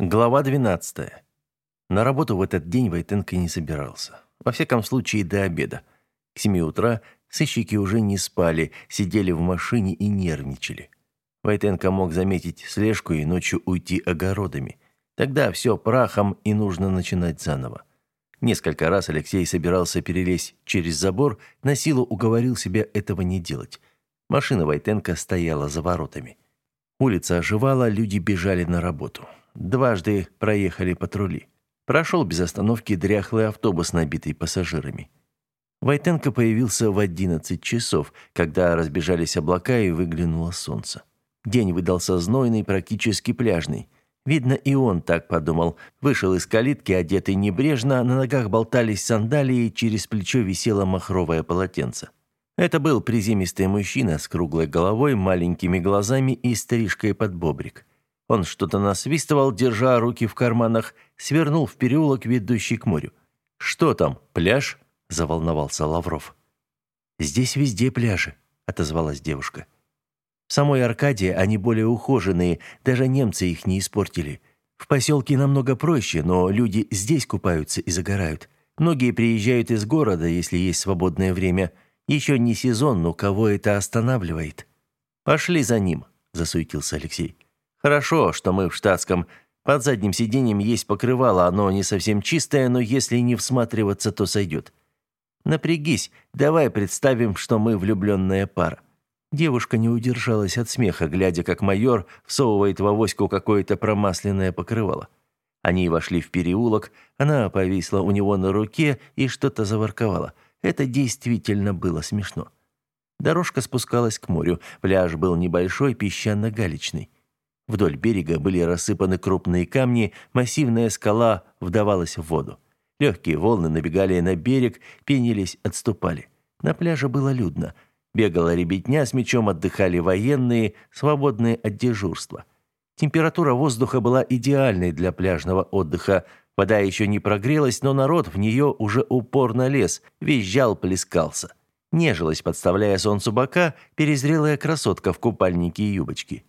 Глава 12. На работу в этот день Войтенко не собирался. Во всяком случае, до обеда. К семи утра сыщики уже не спали, сидели в машине и нервничали. Войтенко мог заметить слежку и ночью уйти огородами. Тогда все прахом и нужно начинать заново. Несколько раз Алексей собирался перелезть через забор, на силу уговорил себя этого не делать. Машина Войтенко стояла за воротами. Улица оживала, люди бежали на работу. Дважды проехали патрули. Прошел без остановки дряхлый автобус, набитый пассажирами. Войтенко появился в 11 часов, когда разбежались облака и выглянуло солнце. День выдался знойный, практически пляжный. Видно, и он так подумал. Вышел из калитки, одетый небрежно, на ногах болтались сандалии, через плечо висело махровое полотенце. Это был приземистый мужчина с круглой головой, маленькими глазами и стрижкой под бобрик. Он что-то насвистывал, держа руки в карманах, свернул в переулок, ведущий к морю. «Что там, пляж?» – заволновался Лавров. «Здесь везде пляжи», – отозвалась девушка. В самой Аркадии они более ухоженные, даже немцы их не испортили. В поселке намного проще, но люди здесь купаются и загорают. Многие приезжают из города, если есть свободное время. Еще не сезон, но кого это останавливает? «Пошли за ним», – засуетился Алексей. Хорошо, что мы в штатском. Под задним сиденьем есть покрывало, оно не совсем чистое, но если не всматриваться, то сойдет. Напрягись, давай представим, что мы влюбленная пара. Девушка не удержалась от смеха, глядя, как майор всовывает в авоську какое-то промасленное покрывало. Они вошли в переулок, она повисла у него на руке и что-то заворковала. Это действительно было смешно. Дорожка спускалась к морю, пляж был небольшой, песчано-галечный. Вдоль берега были рассыпаны крупные камни, массивная скала вдавалась в воду. Легкие волны набегали на берег, пенились, отступали. На пляже было людно. Бегала ребятня, с мечом отдыхали военные, свободные от дежурства. Температура воздуха была идеальной для пляжного отдыха. Вода еще не прогрелась, но народ в нее уже упорно лез, визжал, плескался. Нежилась, подставляя солнцу бока, перезрелая красотка в купальнике и юбочке.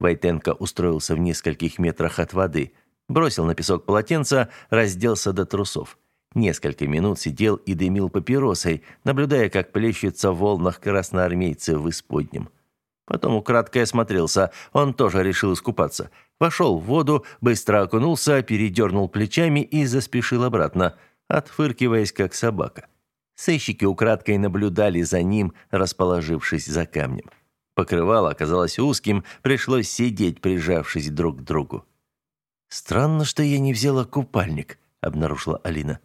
Войтенко устроился в нескольких метрах от воды, бросил на песок полотенце, разделся до трусов. Несколько минут сидел и дымил папиросой, наблюдая, как плещутся в волнах красноармейцы в исподнем. Потом украдкой осмотрелся, он тоже решил искупаться. Вошел в воду, быстро окунулся, передернул плечами и заспешил обратно, отфыркиваясь, как собака. Сыщики украдкой наблюдали за ним, расположившись за камнем. Покрывало оказалось узким, пришлось сидеть, прижавшись друг к другу. «Странно, что я не взяла купальник», — обнаружила Алина.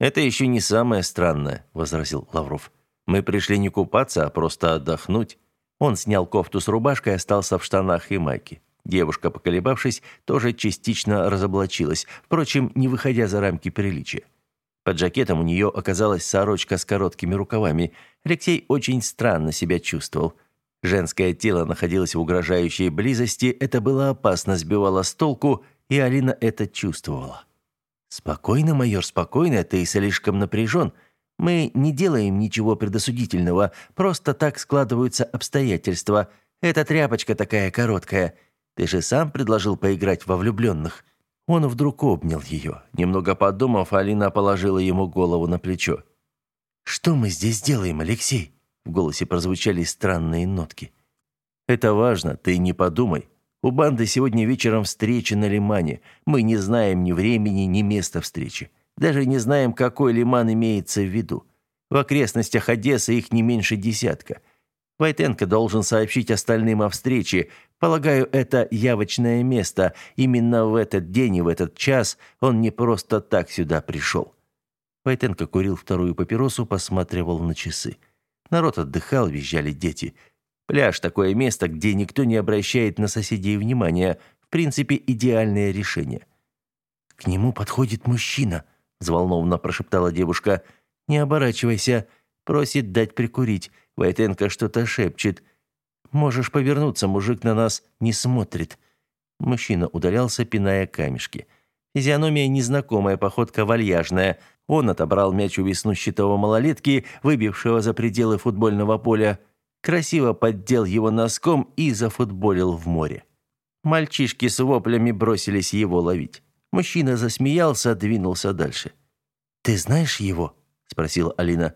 «Это еще не самое странное», — возразил Лавров. «Мы пришли не купаться, а просто отдохнуть». Он снял кофту с рубашкой и остался в штанах и майке. Девушка, поколебавшись, тоже частично разоблачилась, впрочем, не выходя за рамки приличия. Под жакетом у нее оказалась сорочка с короткими рукавами. Алексей очень странно себя чувствовал. Женское тело находилось в угрожающей близости, это было опасно, сбивало с толку, и Алина это чувствовала. «Спокойно, майор, спокойно, ты слишком напряжен. Мы не делаем ничего предосудительного, просто так складываются обстоятельства. Эта тряпочка такая короткая. Ты же сам предложил поиграть во влюбленных». Он вдруг обнял ее. Немного подумав, Алина положила ему голову на плечо. «Что мы здесь делаем, Алексей?» В голосе прозвучали странные нотки. «Это важно, ты не подумай. У банды сегодня вечером встреча на лимане. Мы не знаем ни времени, ни места встречи. Даже не знаем, какой лиман имеется в виду. В окрестностях Одессы их не меньше десятка. Войтенко должен сообщить остальным о встрече. Полагаю, это явочное место. Именно в этот день и в этот час он не просто так сюда пришел». Войтенко курил вторую папиросу, посматривал на часы. Народ отдыхал, визжали дети. Пляж – такое место, где никто не обращает на соседей внимания. В принципе, идеальное решение. «К нему подходит мужчина», – взволнованно прошептала девушка. «Не оборачивайся. Просит дать прикурить. Войтенко что-то шепчет. Можешь повернуться, мужик на нас не смотрит». Мужчина удалялся, пиная камешки. Физиономия незнакомая, походка вальяжная – он отобрал мяч у веснущатого малолетки, выбившего за пределы футбольного поля, красиво поддел его носком и зафутболил в море. Мальчишки с воплями бросились его ловить. Мужчина засмеялся, двинулся дальше. «Ты знаешь его?» – спросила Алина.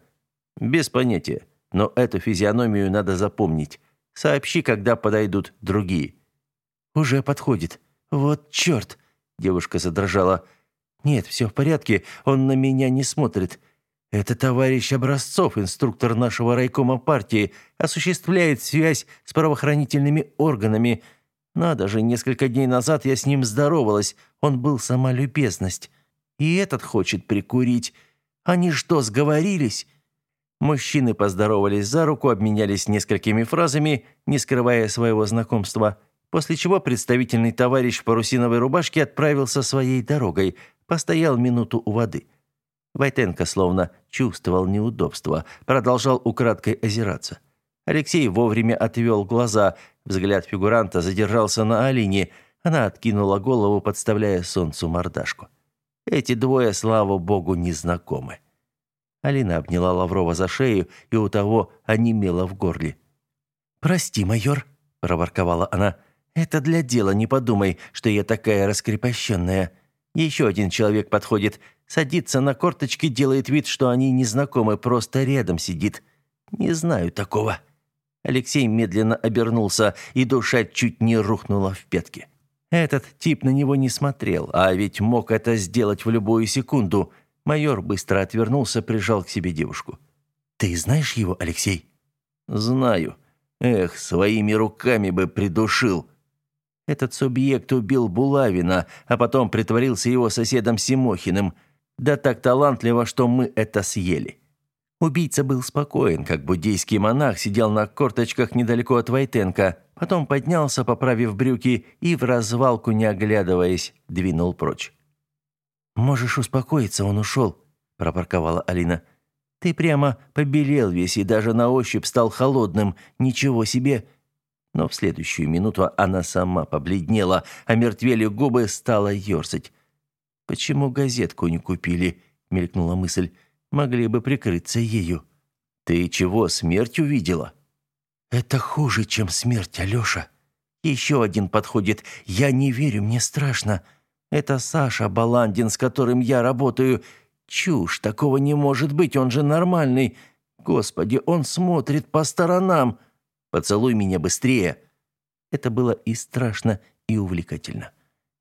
«Без понятия, но эту физиономию надо запомнить. Сообщи, когда подойдут другие». «Уже подходит. Вот черт!» – девушка задрожала. «Нет, все в порядке, он на меня не смотрит. Это товарищ Образцов, инструктор нашего райкома партии, осуществляет связь с правоохранительными органами. Надо же, несколько дней назад я с ним здоровалась, он был сама любезность. И этот хочет прикурить. Они что, сговорились?» Мужчины поздоровались за руку, обменялись несколькими фразами, не скрывая своего знакомства, после чего представительный товарищ в парусиновой рубашке отправился своей дорогой, постоял минуту у воды. Войтенко словно чувствовал неудобство, продолжал украдкой озираться. Алексей вовремя отвел глаза, взгляд фигуранта задержался на Алине, она откинула голову, подставляя солнцу мордашку. Эти двое, слава богу, не знакомы. Алина обняла Лаврова за шею, и у того онемело в горле. «Прости, майор», – проворковала она. «Это для дела, не подумай, что я такая раскрепощенная. Еще один человек подходит, садится на корточки, делает вид, что они незнакомы, просто рядом сидит. Не знаю такого». Алексей медленно обернулся, и душа чуть не рухнула в пятки. Этот тип на него не смотрел, а ведь мог это сделать в любую секунду. Майор быстро отвернулся, прижал к себе девушку. «Ты знаешь его, Алексей?» «Знаю. Эх, своими руками бы придушил». Этот субъект убил Булавина, а потом притворился его соседом Симохиным. Да так талантливо, что мы это съели. Убийца был спокоен, как буддийский монах, сидел на корточках недалеко от Войтенко, потом поднялся, поправив брюки, и в развалку, не оглядываясь, двинул прочь. «Можешь успокоиться, он ушел», – проворковала Алина. «Ты прямо побелел весь и даже на ощупь стал холодным. Ничего себе!» Но в следующую минуту она сама побледнела, а мертвели губы стала ерзать. «Почему газетку не купили?» – мелькнула мысль. «Могли бы прикрыться ею». «Ты чего, смерть увидела?» «Это хуже, чем смерть, Алеша. Еще один подходит. Я не верю, мне страшно. Это Саша Баландин, с которым я работаю. Чушь, такого не может быть, он же нормальный. Господи, он смотрит по сторонам. Поцелуй меня быстрее. Это было и страшно, и увлекательно.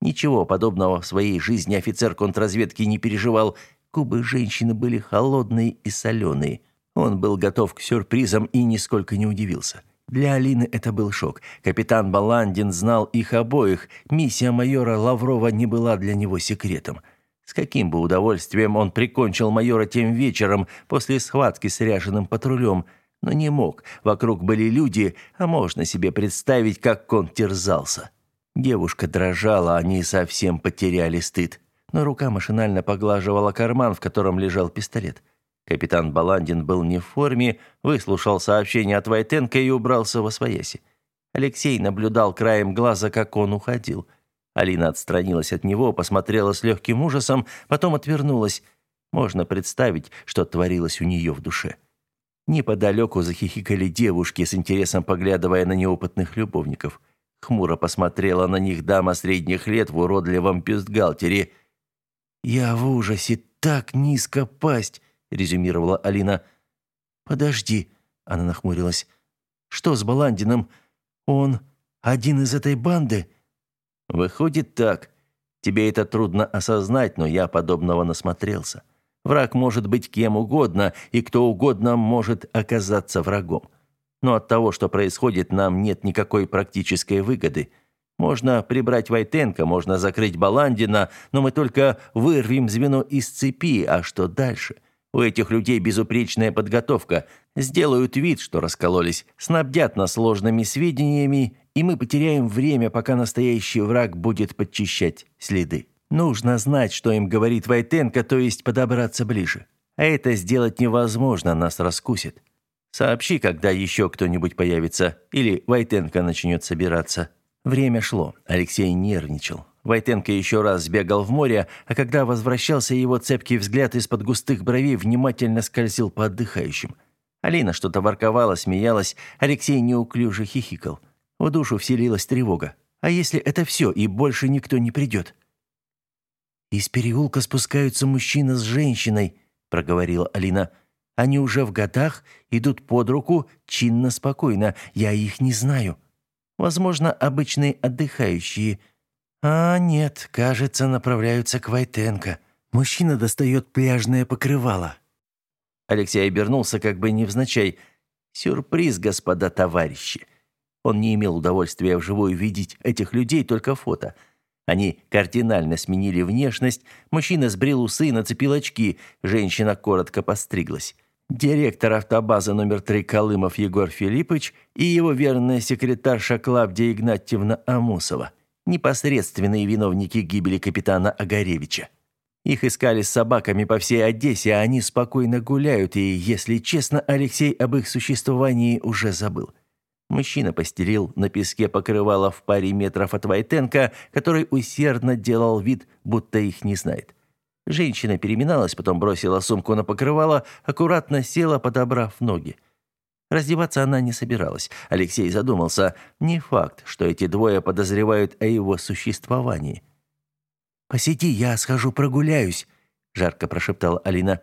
Ничего подобного в своей жизни офицер контрразведки не переживал. Губы женщины были холодные и соленые. Он был готов к сюрпризам и нисколько не удивился. Для Алины это был шок. Капитан Баландин знал их обоих. Миссия майора Лаврова не была для него секретом. С каким бы удовольствием он прикончил майора тем вечером после схватки с ряженым патрулем, но не мог. Вокруг были люди, а можно себе представить, как он терзался. Девушка дрожала, они совсем потеряли стыд. Но рука машинально поглаживала карман, в котором лежал пистолет. Капитан Баландин был не в форме, выслушал сообщение от Войтенко и убрался во свояси. Алексей наблюдал краем глаза, как он уходил. Алина отстранилась от него, посмотрела с легким ужасом, потом отвернулась. Можно представить, что творилось у нее в душе. Неподалеку захихикали девушки, с интересом поглядывая на неопытных любовников. Хмуро посмотрела на них дама средних лет в уродливом бюстгальтере. «Я в ужасе, так низко пасть!» резюмировала Алина. Подожди, она нахмурилась. Что с Баландиным? Он один из этой банды? Выходит так. Тебе это трудно осознать, но я подобного насмотрелся. Враг может быть кем угодно, и кто угодно может оказаться врагом. Но от того, что происходит, нам нет никакой практической выгоды. Можно прибрать Войтенко, можно закрыть Баландина, но мы только вырвем звено из цепи, а что дальше – у этих людей безупречная подготовка. Сделают вид, что раскололись, снабдят нас сложными сведениями, и мы потеряем время, пока настоящий враг будет подчищать следы. Нужно знать, что им говорит Войтенко, то есть подобраться ближе. А это сделать невозможно, нас раскусит. Сообщи, когда еще кто-нибудь появится, или Войтенко начнет собираться. Время шло. Алексей нервничал. Войтенко еще раз сбегал в море, а когда возвращался, его цепкий взгляд из-под густых бровей внимательно скользил по отдыхающим. Алина что-то ворковала, смеялась, Алексей неуклюже хихикал. В душу вселилась тревога. А если это все, и больше никто не придет?» «Из переулка спускаются мужчина с женщиной», — проговорила Алина. «Они уже в годах, идут под руку, чинно, спокойно. Я их не знаю. Возможно, обычные отдыхающие. А нет, кажется, направляются к Вайтенко. Мужчина достает пляжное покрывало». Алексей обернулся как бы невзначай. «Сюрприз, господа товарищи!» Он не имел удовольствия вживую видеть этих людей, только фото. Они кардинально сменили внешность. Мужчина сбрил усы и нацепил очки. Женщина коротко постриглась. Директор автобазы номер 3 Колымов Егор Филиппович и его верная секретарша Клавдия Игнатьевна Амусова. Непосредственные виновники гибели капитана Огаревича. Их искали с собаками по всей Одессе, а они спокойно гуляют, и, если честно, Алексей об их существовании уже забыл. Мужчина постелил на песке покрывало в паре метров от Войтенко, который усердно делал вид, будто их не знает. Женщина переминалась, потом бросила сумку на покрывало, аккуратно села, подобрав ноги. Раздеваться она не собиралась. Алексей задумался. Не факт, что эти двое подозревают о его существовании. «Посиди, я схожу прогуляюсь», — жарко прошептала Алина.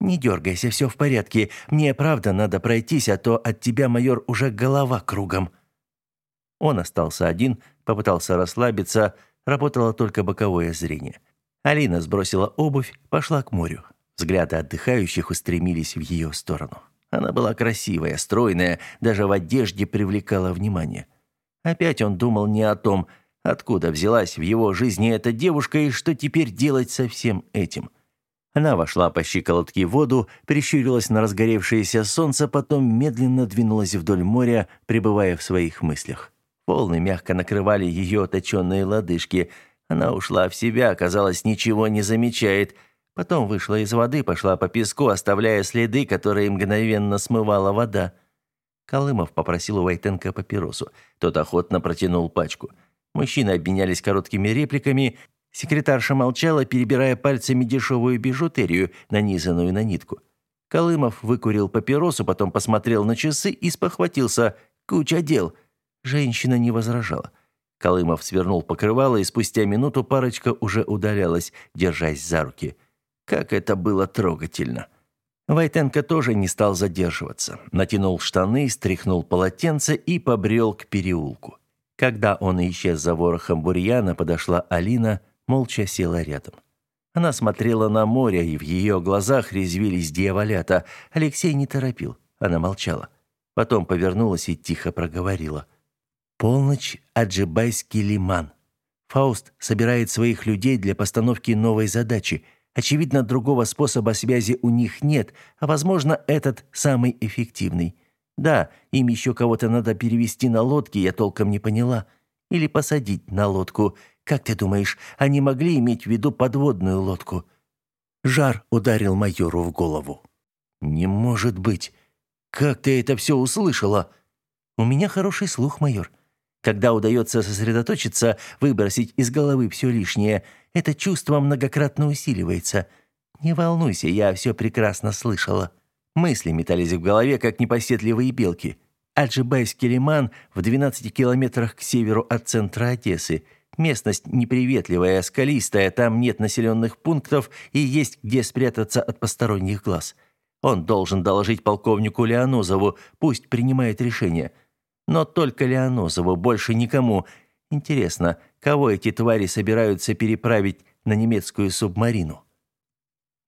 «Не дергайся, все в порядке. Мне правда надо пройтись, а то от тебя, майор, уже голова кругом». Он остался один, попытался расслабиться, работало только боковое зрение. Алина сбросила обувь, пошла к морю. Взгляды отдыхающих устремились в ее сторону. Она была красивая, стройная, даже в одежде привлекала внимание. Опять он думал не о том, откуда взялась в его жизни эта девушка и что теперь делать со всем этим. Она вошла по щиколотке в воду, прищурилась на разгоревшееся солнце, потом медленно двинулась вдоль моря, пребывая в своих мыслях. Волны мягко накрывали ее точенные лодыжки. Она ушла в себя, казалось, ничего не замечает. Потом вышла из воды, пошла по песку, оставляя следы, которые мгновенно смывала вода. Колымов попросил у Войтенко папиросу. Тот охотно протянул пачку. Мужчины обменялись короткими репликами, Секретарша молчала, перебирая пальцами дешевую бижутерию, нанизанную на нитку. Колымов выкурил папиросу, потом посмотрел на часы и спохватился. Куча дел. Женщина не возражала. Колымов свернул покрывало, и спустя минуту парочка уже удалялась, держась за руки. Как это было трогательно. Войтенко тоже не стал задерживаться. Натянул штаны, стряхнул полотенце и побрел к переулку. Когда он исчез за ворохом бурьяна, подошла Алина – молча села рядом. Она смотрела на море, и в ее глазах резвились дьяволята. Алексей не торопил, она молчала. Потом повернулась и тихо проговорила. «Полночь, Аджибайский лиман. Фауст собирает своих людей для постановки новой задачи. Очевидно, другого способа связи у них нет, а, возможно, этот самый эффективный. Да, им еще кого-то надо перевести на лодке, я толком не поняла. Или посадить на лодку. Как ты думаешь, они могли иметь в виду подводную лодку? Жар ударил майору в голову. Не может быть. Как ты это все услышала? У меня хороший слух, майор. Когда удается сосредоточиться, выбросить из головы все лишнее, это чувство многократно усиливается. Не волнуйся, я все прекрасно слышала. Мысли метались в голове, как непоседливые белки. Аджибайский лиман в 12 километрах к северу от центра Одессы – Местность неприветливая, скалистая, там нет населенных пунктов и есть где спрятаться от посторонних глаз. Он должен доложить полковнику Леонозову, пусть принимает решение. Но только Леонозову, больше никому. Интересно, кого эти твари собираются переправить на немецкую субмарину?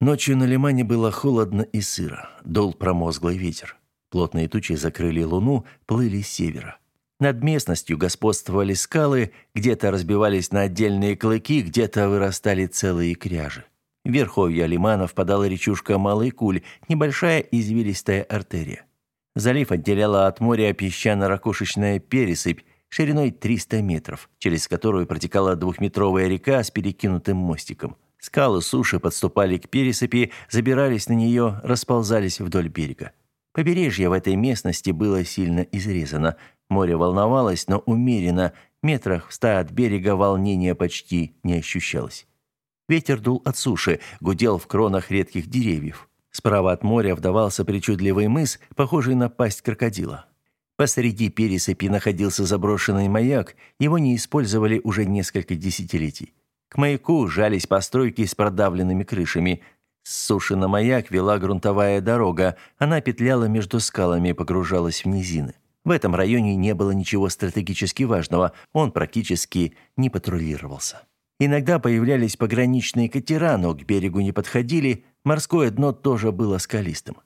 Ночью на лимане было холодно и сыро. Дул промозглый ветер. Плотные тучи закрыли луну, плыли с севера. Над местностью господствовали скалы, где-то разбивались на отдельные клыки, где-то вырастали целые кряжи. В верховье лимана впадала речушка Малый Куль, небольшая извилистая артерия. Залив отделяла от моря песчано-ракушечная пересыпь шириной 300 метров, через которую протекала двухметровая река с перекинутым мостиком. Скалы суши подступали к пересыпи, забирались на нее, расползались вдоль берега. Побережье в этой местности было сильно изрезано, Море волновалось, но умеренно, метрах в ста от берега волнения почти не ощущалось. Ветер дул от суши, гудел в кронах редких деревьев. Справа от моря вдавался причудливый мыс, похожий на пасть крокодила. Посреди пересыпи находился заброшенный маяк, его не использовали уже несколько десятилетий. К маяку жались постройки с продавленными крышами. С суши на маяк вела грунтовая дорога, она петляла между скалами и погружалась в низины. В этом районе не было ничего стратегически важного, он практически не патрулировался. Иногда появлялись пограничные катера, но к берегу не подходили, морское дно тоже было скалистым.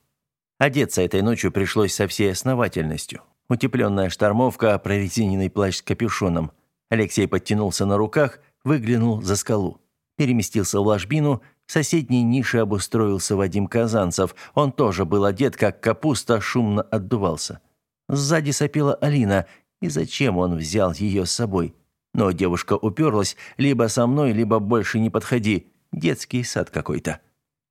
Одеться этой ночью пришлось со всей основательностью. Утепленная штормовка, прорезиненный плащ с капюшоном. Алексей подтянулся на руках, выглянул за скалу. Переместился в ложбину, в соседней нише обустроился Вадим Казанцев. Он тоже был одет, как капуста, шумно отдувался. Сзади сопела Алина, и зачем он взял ее с собой? Но девушка уперлась, либо со мной, либо больше не подходи. Детский сад какой-то.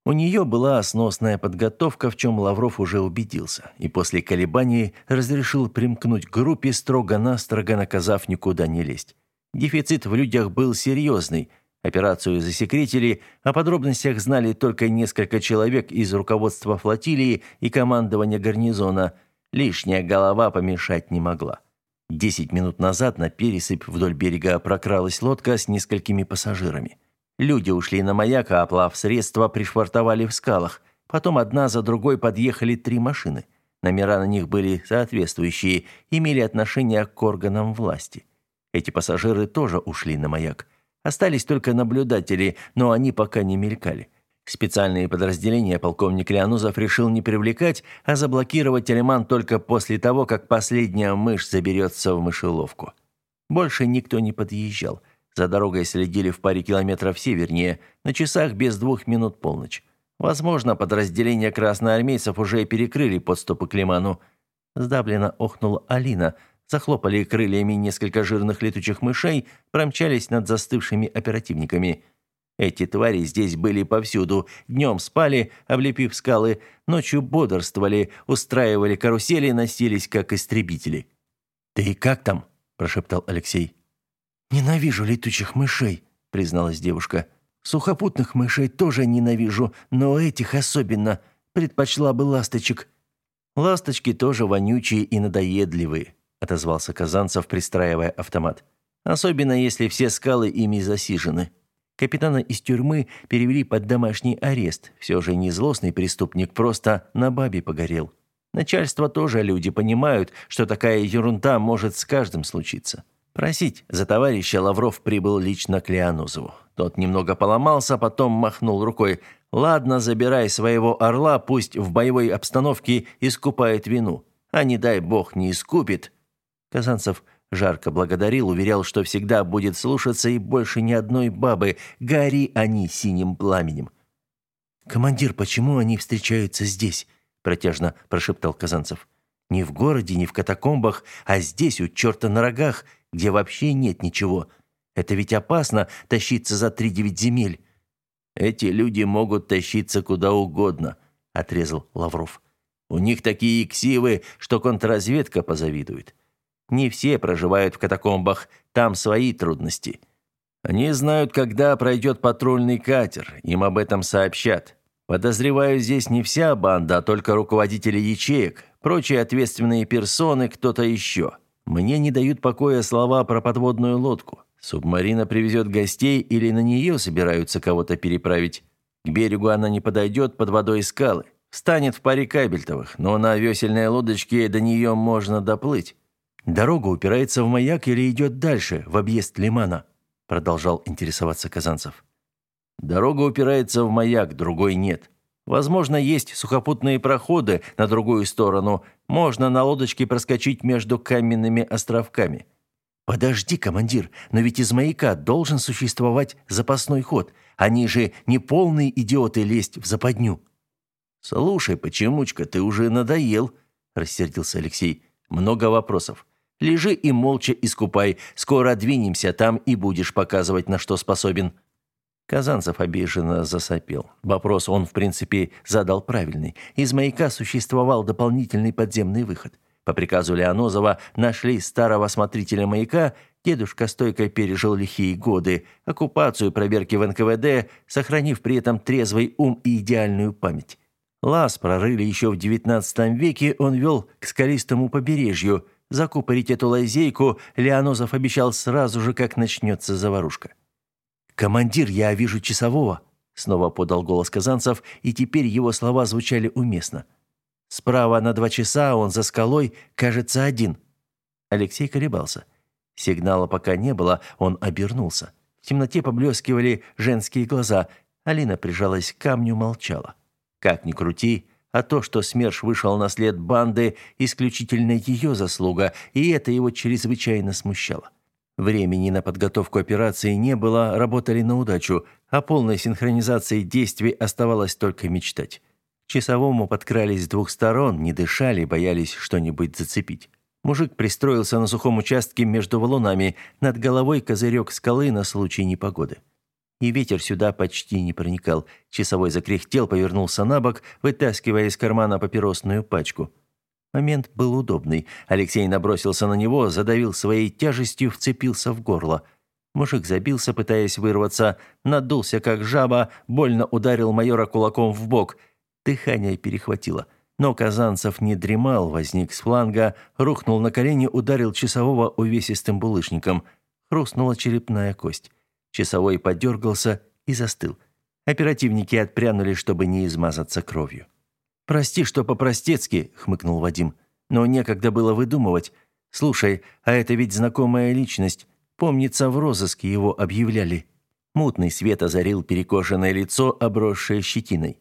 У нее была сносная подготовка, в чем Лавров уже убедился, и после колебаний разрешил примкнуть к группе, строго-настрого наказав никуда не лезть. Дефицит в людях был серьезный. Операцию засекретили, о подробностях знали только несколько человек из руководства флотилии и командования гарнизона. Лишняя голова помешать не могла. Десять минут назад на пересыпь вдоль берега прокралась лодка с несколькими пассажирами. Люди ушли на маяк, а оплав средства пришвартовали в скалах. Потом одна за другой подъехали три машины. Номера на них были соответствующие, имели отношение к органам власти. Эти пассажиры тоже ушли на маяк. Остались только наблюдатели, но они пока не мелькали. Специальные подразделения полковник Леонузов решил не привлекать, а заблокировать Алиман только после того, как последняя мышь заберется в мышеловку. Больше никто не подъезжал – за дорогой следили в паре километров севернее, на часах без двух минут полночь. Возможно, подразделения красноармейцев уже перекрыли подступы к лиману. Сдавленно охнула Алина. Захлопали крыльями несколько жирных летучих мышей, промчались над застывшими оперативниками. Эти твари здесь были повсюду. Днем спали, облепив скалы, ночью бодрствовали, устраивали карусели, носились как истребители. «Ты как там?» – прошептал Алексей. «Ненавижу летучих мышей», — призналась девушка. «Сухопутных мышей тоже ненавижу, но этих особенно. Предпочла бы ласточек». «Ласточки тоже вонючие и надоедливые», — отозвался Казанцев, пристраивая автомат. «Особенно, если все скалы ими засижены». Капитана из тюрьмы перевели под домашний арест. Все же не злостный преступник, просто на бабе погорел. Начальство тоже люди понимают, что такая ерунда может с каждым случиться. Просить за товарища Лавров прибыл лично к Леонозову. Тот немного поломался, потом махнул рукой. «Ладно, забирай своего орла, пусть в боевой обстановке искупает вину. А не дай бог не искупит». Казанцев жарко благодарил, уверял, что всегда будет слушаться и больше ни одной бабы. Гори они синим пламенем. «Командир, почему они встречаются здесь?» протяжно прошептал Казанцев. «Не в городе, не в катакомбах, а здесь, у черта на рогах, где вообще нет ничего. Это ведь опасно тащиться за три девять земель. Эти люди могут тащиться куда угодно, отрезал Лавров. У них такие ксивы, что контрразведка позавидует. Не все проживают в катакомбах, там свои трудности. Они знают, когда пройдет патрульный катер, им об этом сообщат. Подозреваю, здесь не вся банда, а только руководители ячеек, прочие ответственные персоны, кто-то еще. Мне не дают покоя слова про подводную лодку. Субмарина привезет гостей или на нее собираются кого-то переправить. К берегу она не подойдет под водой скалы. Станет в паре кабельтовых, но на весельной лодочке до нее можно доплыть. Дорога упирается в маяк или идет дальше, в объезд лимана? Продолжал интересоваться Казанцев. Дорога упирается в маяк, другой нет. Возможно, есть сухопутные проходы на другую сторону. Можно на лодочке проскочить между каменными островками. Подожди, командир, но ведь из маяка должен существовать запасной ход. Они же не полные идиоты лезть в западню. Слушай, почемучка, ты уже надоел, рассердился Алексей. Много вопросов. Лежи и молча искупай. Скоро двинемся, там и будешь показывать, на что способен. Казанцев обиженно засопел. Вопрос он, в принципе, задал правильный. Из маяка существовал дополнительный подземный выход. По приказу Леонозова нашли старого смотрителя маяка, дедушка стойко пережил лихие годы, оккупацию, проверки в НКВД, сохранив при этом трезвый ум и идеальную память. Лаз прорыли еще в XIX веке, он вел к скалистому побережью. Закупорить эту лазейку Леонозов обещал сразу же, как начнется заварушка. «Командир, я вижу часового», — снова подал голос Казанцев, и теперь его слова звучали уместно. «Справа на два часа, он за скалой, кажется, один». Алексей колебался. Сигнала пока не было, он обернулся. В темноте поблескивали женские глаза. Алина прижалась к камню, молчала. Как ни крути, а то, что СМЕРШ вышел на след банды, исключительно ее заслуга, и это его чрезвычайно смущало. Времени на подготовку операции не было, работали на удачу, а полной синхронизации действий оставалось только мечтать. часовому подкрались с двух сторон, не дышали, боялись что-нибудь зацепить. Мужик пристроился на сухом участке между валунами, над головой козырек скалы на случай непогоды. И ветер сюда почти не проникал. Часовой закряхтел, повернулся на бок, вытаскивая из кармана папиросную пачку – Момент был удобный. Алексей набросился на него, задавил своей тяжестью, вцепился в горло. Мужик забился, пытаясь вырваться, надулся как жаба, больно ударил майора кулаком в бок. Дыхание перехватило. Но Казанцев не дремал, возник с фланга, рухнул на колени, ударил часового увесистым булыжником. Хрустнула черепная кость. Часовой подергался и застыл. Оперативники отпрянули, чтобы не измазаться кровью. «Прости, что по-простецки», — хмыкнул Вадим. «Но некогда было выдумывать. Слушай, а это ведь знакомая личность. Помнится, в розыске его объявляли». Мутный свет озарил перекошенное лицо, обросшее щетиной.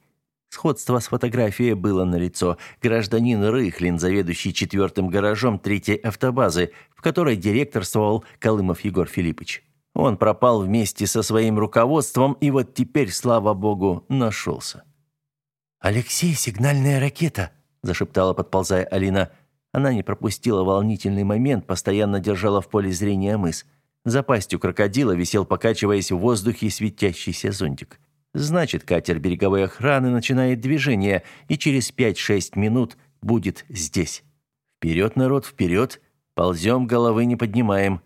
Сходство с фотографией было налицо. Гражданин Рыхлин, заведующий четвертым гаражом третьей автобазы, в которой директорствовал Колымов Егор Филиппович. Он пропал вместе со своим руководством и вот теперь, слава богу, нашелся. «Алексей, сигнальная ракета!» – зашептала, подползая Алина. Она не пропустила волнительный момент, постоянно держала в поле зрения мыс. За пастью крокодила висел, покачиваясь в воздухе, светящийся зонтик. Значит, катер береговой охраны начинает движение, и через 5-6 минут будет здесь. Вперед, народ, вперед! Ползем, головы не поднимаем.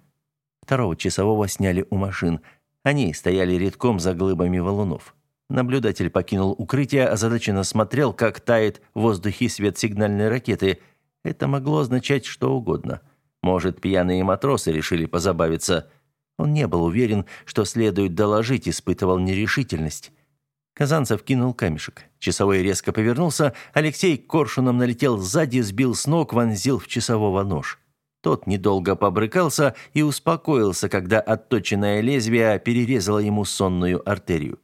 Второго часового сняли у машин. Они стояли редком за глыбами валунов. Наблюдатель покинул укрытие, озадаченно смотрел, как тает в воздухе свет сигнальной ракеты. Это могло означать что угодно. Может, пьяные матросы решили позабавиться. Он не был уверен, что следует доложить, испытывал нерешительность. Казанцев кинул камешек. Часовой резко повернулся, Алексей коршуном налетел сзади, сбил с ног, вонзил в часового нож. Тот недолго побрыкался и успокоился, когда отточенное лезвие перерезало ему сонную артерию.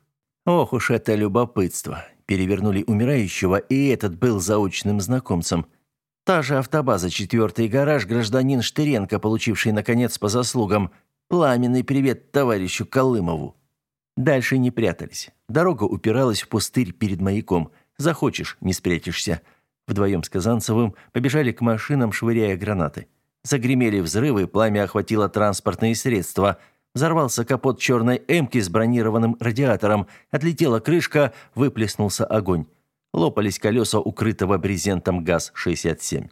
Ох уж это любопытство. Перевернули умирающего, и этот был заочным знакомцем. Та же автобаза, четвертый гараж, гражданин Штыренко, получивший, наконец, по заслугам. Пламенный привет товарищу Колымову. Дальше не прятались. Дорога упиралась в пустырь перед маяком. Захочешь, не спрячешься. Вдвоем с Казанцевым побежали к машинам, швыряя гранаты. Загремели взрывы, пламя охватило транспортные средства – Взорвался капот черной «Эмки» с бронированным радиатором, отлетела крышка, выплеснулся огонь. Лопались колеса укрытого брезентом ГАЗ-67.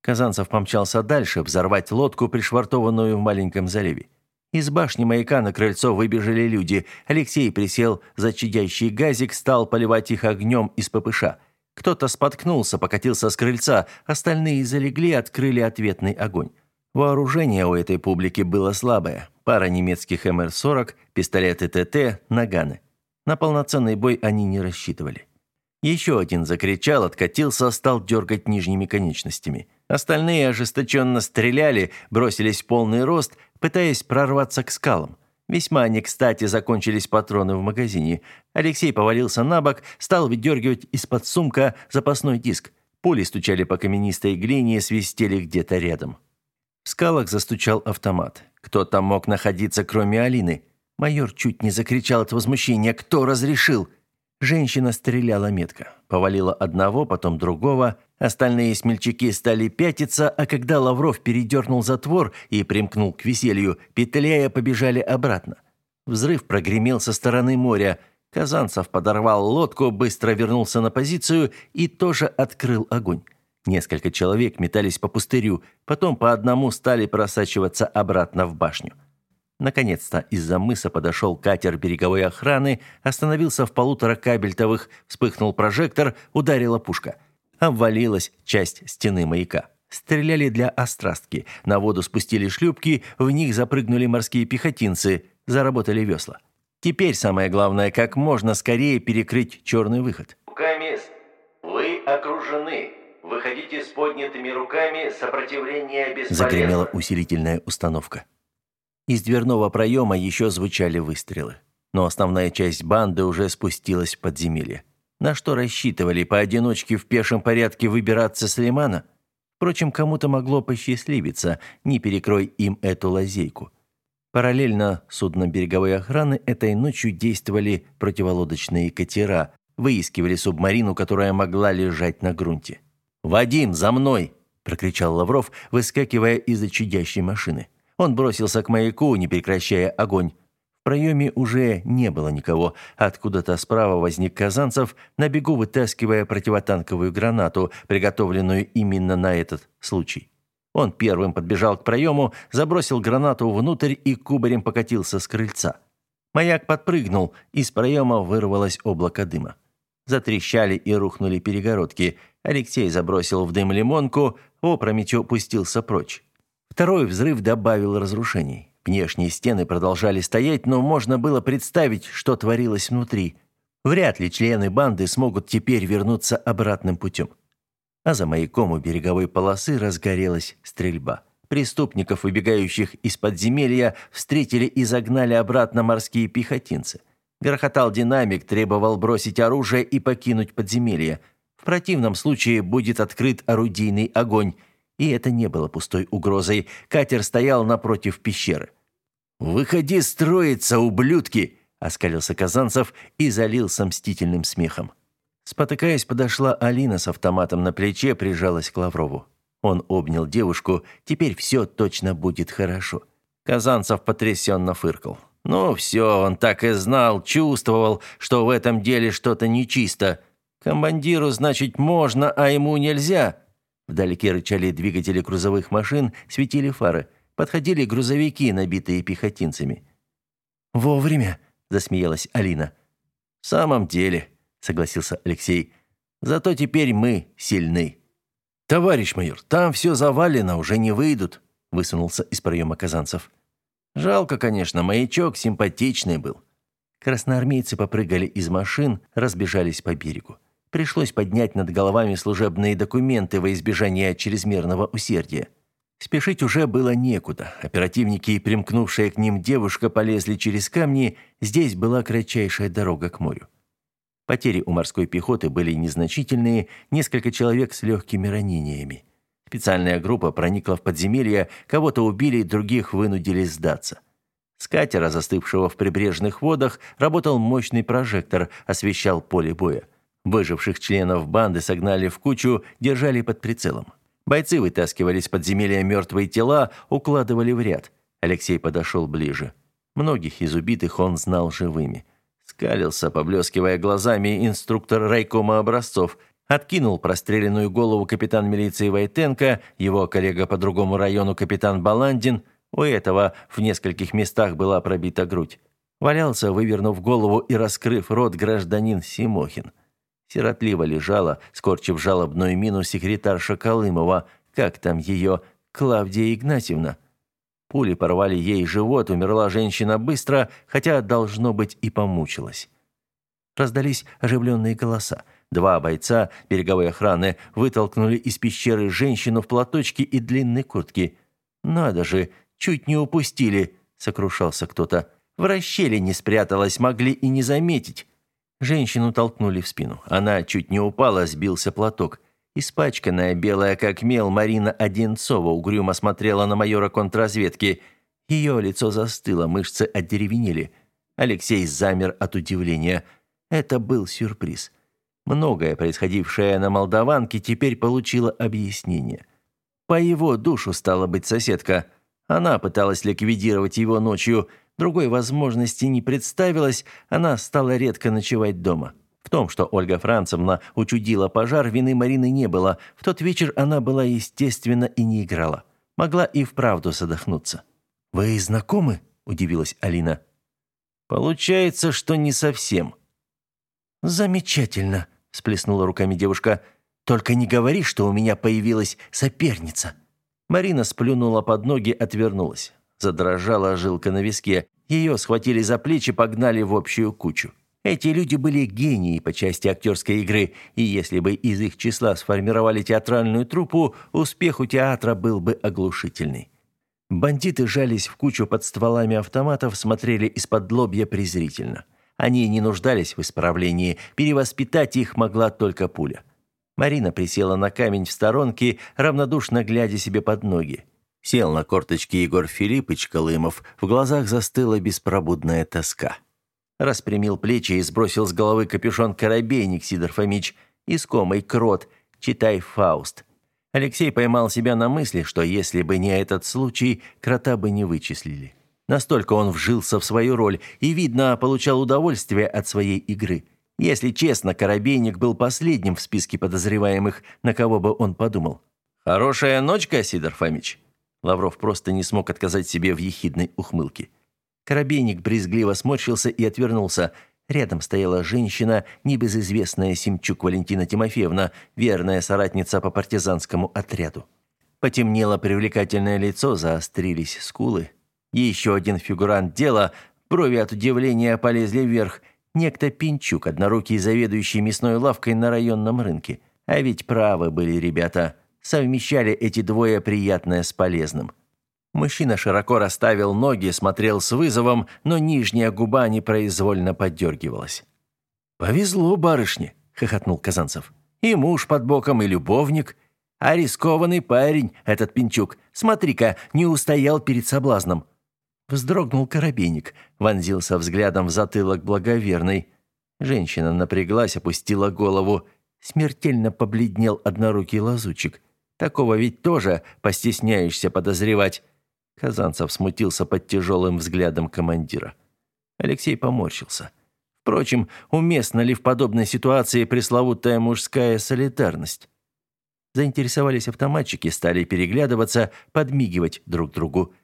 Казанцев помчался дальше, взорвать лодку, пришвартованную в маленьком заливе. Из башни маяка на крыльцо выбежали люди. Алексей присел за чадящий газик, стал поливать их огнем из ППШ. Кто-то споткнулся, покатился с крыльца, остальные залегли, открыли ответный огонь. Вооружение у этой публики было слабое. Пара немецких МР-40, пистолеты ТТ, наганы. На полноценный бой они не рассчитывали. Еще один закричал, откатился, стал дергать нижними конечностями. Остальные ожесточенно стреляли, бросились в полный рост, пытаясь прорваться к скалам. Весьма не кстати закончились патроны в магазине. Алексей повалился на бок, стал выдергивать из-под сумка запасной диск. Пули стучали по каменистой глине свистели где-то рядом. В скалах застучал автомат. Кто там мог находиться, кроме Алины? Майор чуть не закричал от возмущения. «Кто разрешил?» Женщина стреляла метко. Повалила одного, потом другого. Остальные смельчаки стали пятиться, а когда Лавров передернул затвор и примкнул к веселью, петляя побежали обратно. Взрыв прогремел со стороны моря. Казанцев подорвал лодку, быстро вернулся на позицию и тоже открыл огонь. Несколько человек метались по пустырю, потом по одному стали просачиваться обратно в башню. Наконец-то из-за мыса подошел катер береговой охраны, остановился в полутора кабельтовых, вспыхнул прожектор, ударила пушка. Обвалилась часть стены маяка. Стреляли для острастки. На воду спустили шлюпки, в них запрыгнули морские пехотинцы, заработали весла. Теперь самое главное, как можно скорее перекрыть черный выход. «Камис, вы окружены. Выходите с поднятыми руками, сопротивление бесполезно». Загремела усилительная установка. Из дверного проема еще звучали выстрелы. Но основная часть банды уже спустилась в подземелье. На что рассчитывали поодиночке в пешем порядке выбираться с Лимана? Впрочем, кому-то могло посчастливиться, не перекрой им эту лазейку. Параллельно судно береговой охраны этой ночью действовали противолодочные катера, выискивали субмарину, которая могла лежать на грунте. «Вадим, за мной!» – прокричал Лавров, выскакивая из очадящей машины. Он бросился к маяку, не прекращая огонь. В проеме уже не было никого. Откуда-то справа возник Казанцев, на бегу вытаскивая противотанковую гранату, приготовленную именно на этот случай. Он первым подбежал к проему, забросил гранату внутрь и кубарем покатился с крыльца. Маяк подпрыгнул, из проема вырвалось облако дыма. Затрещали и рухнули перегородки. Алексей забросил в дым лимонку, опрометью пустился прочь. Второй взрыв добавил разрушений. Внешние стены продолжали стоять, но можно было представить, что творилось внутри. Вряд ли члены банды смогут теперь вернуться обратным путем а за маяком у береговой полосы разгорелась стрельба. Преступников, выбегающих из подземелья, встретили и загнали обратно морские пехотинцы. Грохотал динамик, требовал бросить оружие и покинуть подземелье. В противном случае будет открыт орудийный огонь. И это не было пустой угрозой. Катер стоял напротив пещеры. «Выходи строиться, ублюдки!» – оскалился Казанцев и залился мстительным смехом. Спотыкаясь, подошла Алина с автоматом на плече, прижалась к Лаврову. Он обнял девушку. Теперь все точно будет хорошо. Казанцев потрясенно фыркал. Ну все, он так и знал, чувствовал, что в этом деле что-то нечисто. Командиру, значит, можно, а ему нельзя. Вдалеке рычали двигатели грузовых машин, светили фары. Подходили грузовики, набитые пехотинцами. «Вовремя», – засмеялась Алина. «В самом деле», согласился Алексей. Зато теперь мы сильны. Товарищ майор, там все завалено, уже не выйдут, высунулся из проема Казанцев. Жалко, конечно, маячок симпатичный был. Красноармейцы попрыгали из машин, разбежались по берегу. Пришлось поднять над головами служебные документы во избежание чрезмерного усердия. Спешить уже было некуда. Оперативники и примкнувшая к ним девушка полезли через камни, здесь была кратчайшая дорога к морю. Потери у морской пехоты были незначительные, несколько человек с легкими ранениями. Специальная группа проникла в подземелье, кого-то убили, других вынудили сдаться. С катера, застывшего в прибрежных водах, работал мощный прожектор, освещал поле боя. Выживших членов банды согнали в кучу, держали под прицелом. Бойцы вытаскивали из подземелья мертвые тела, укладывали в ряд. Алексей подошел ближе. Многих из убитых он знал живыми. Скалился, поблескивая глазами, инструктор райкома образцов. Откинул простреленную голову капитан милиции Войтенко, его коллега по другому району капитан Баландин. У этого в нескольких местах была пробита грудь. Валялся, вывернув голову и раскрыв рот гражданин Симохин. Сиротливо лежала, скорчив жалобную мину секретарша Колымова, как там ее, Клавдия Игнатьевна. Пули порвали ей живот, умерла женщина быстро, хотя, должно быть, и помучилась. Раздались оживленные голоса. Два бойца береговой охраны вытолкнули из пещеры женщину в платочке и длинной куртке. «Надо же, чуть не упустили», — сокрушался кто-то. «В расщелине спряталась, могли и не заметить». Женщину толкнули в спину. Она чуть не упала, сбился платок. Испачканная, белая как мел, Марина Одинцова угрюмо смотрела на майора контрразведки. Ее лицо застыло, мышцы одеревенели. Алексей замер от удивления. Это был сюрприз. Многое, происходившее на Молдаванке, теперь получило объяснение. По его душу стала быть соседка. Она пыталась ликвидировать его ночью. Другой возможности не представилось, она стала редко ночевать дома. В том, что Ольга Францевна учудила пожар, вины Марины не было. В тот вечер она была естественно и не играла. Могла и вправду задохнуться. «Вы знакомы?» – удивилась Алина. «Получается, что не совсем». «Замечательно», – всплеснула руками девушка. «Только не говори, что у меня появилась соперница». Марина сплюнула под ноги, отвернулась. Задрожала жилка на виске. Ее схватили за плечи, погнали в общую кучу. Эти люди были гении по части актерской игры, и если бы из их числа сформировали театральную труппу, успех у театра был бы оглушительный. Бандиты жались в кучу под стволами автоматов, смотрели из-под лобья презрительно. Они не нуждались в исправлении, перевоспитать их могла только пуля. Марина присела на камень в сторонке, равнодушно глядя себе под ноги. Сел на корточки Егор Филиппович Колымов, в глазах застыла беспробудная тоска. Распрямил плечи и сбросил с головы капюшон коробейник Сидор Фомич, искомый крот, читай Фауст. Алексей поймал себя на мысли, что если бы не этот случай, крота бы не вычислили. Настолько он вжился в свою роль и, видно, получал удовольствие от своей игры. Если честно, Коробейник был последним в списке подозреваемых, на кого бы он подумал. «Хорошая ночка, Сидор Фомич?» Лавров просто не смог отказать себе в ехидной ухмылке. Коробейник брезгливо сморщился и отвернулся. Рядом стояла женщина, небезызвестная Семчук Валентина Тимофеевна, верная соратница по партизанскому отряду. Потемнело привлекательное лицо, заострились скулы. Еще один фигурант дела, брови от удивления полезли вверх. Некто Пинчук, однорукий заведующий мясной лавкой на районном рынке. А ведь правы были ребята. Совмещали эти двое приятное с полезным. Мужчина широко расставил ноги, смотрел с вызовом, но нижняя губа непроизвольно поддергивалась. «Повезло барышне», — хохотнул Казанцев. «И муж под боком, и любовник. А рискованный парень этот Пинчук. Смотри-ка, не устоял перед соблазном». Вздрогнул коробейник, вонзился взглядом в затылок благоверной. Женщина напряглась, опустила голову. Смертельно побледнел однорукий лазучик. Такого ведь тоже постесняешься подозревать. Казанцев смутился под тяжелым взглядом командира. Алексей поморщился. Впрочем, уместна ли в подобной ситуации пресловутая мужская солидарность? Заинтересовались автоматчики, стали переглядываться, подмигивать друг другу.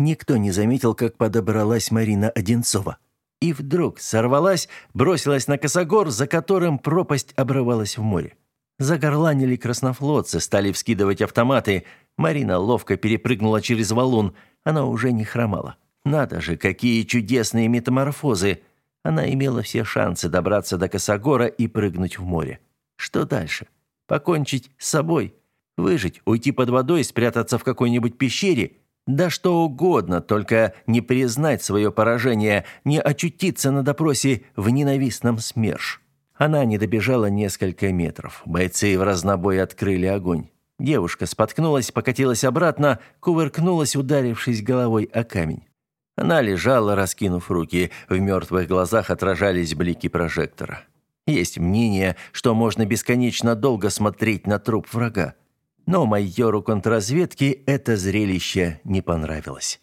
Никто не заметил, как подобралась Марина Одинцова. И вдруг сорвалась, бросилась на косогор, за которым пропасть обрывалась в море. Загорланили краснофлотцы, стали вскидывать автоматы – Марина ловко перепрыгнула через валун. Она уже не хромала. Надо же, какие чудесные метаморфозы! Она имела все шансы добраться до Косогора и прыгнуть в море. Что дальше? Покончить с собой? Выжить, уйти под водой, спрятаться в какой-нибудь пещере? Да что угодно, только не признать свое поражение, не очутиться на допросе в ненавистном СМЕРШ. Она не добежала несколько метров. Бойцы в разнобой открыли огонь. Девушка споткнулась, покатилась обратно, кувыркнулась, ударившись головой о камень. Она лежала, раскинув руки, в мертвых глазах отражались блики прожектора. Есть мнение, что можно бесконечно долго смотреть на труп врага. Но майору контрразведки это зрелище не понравилось.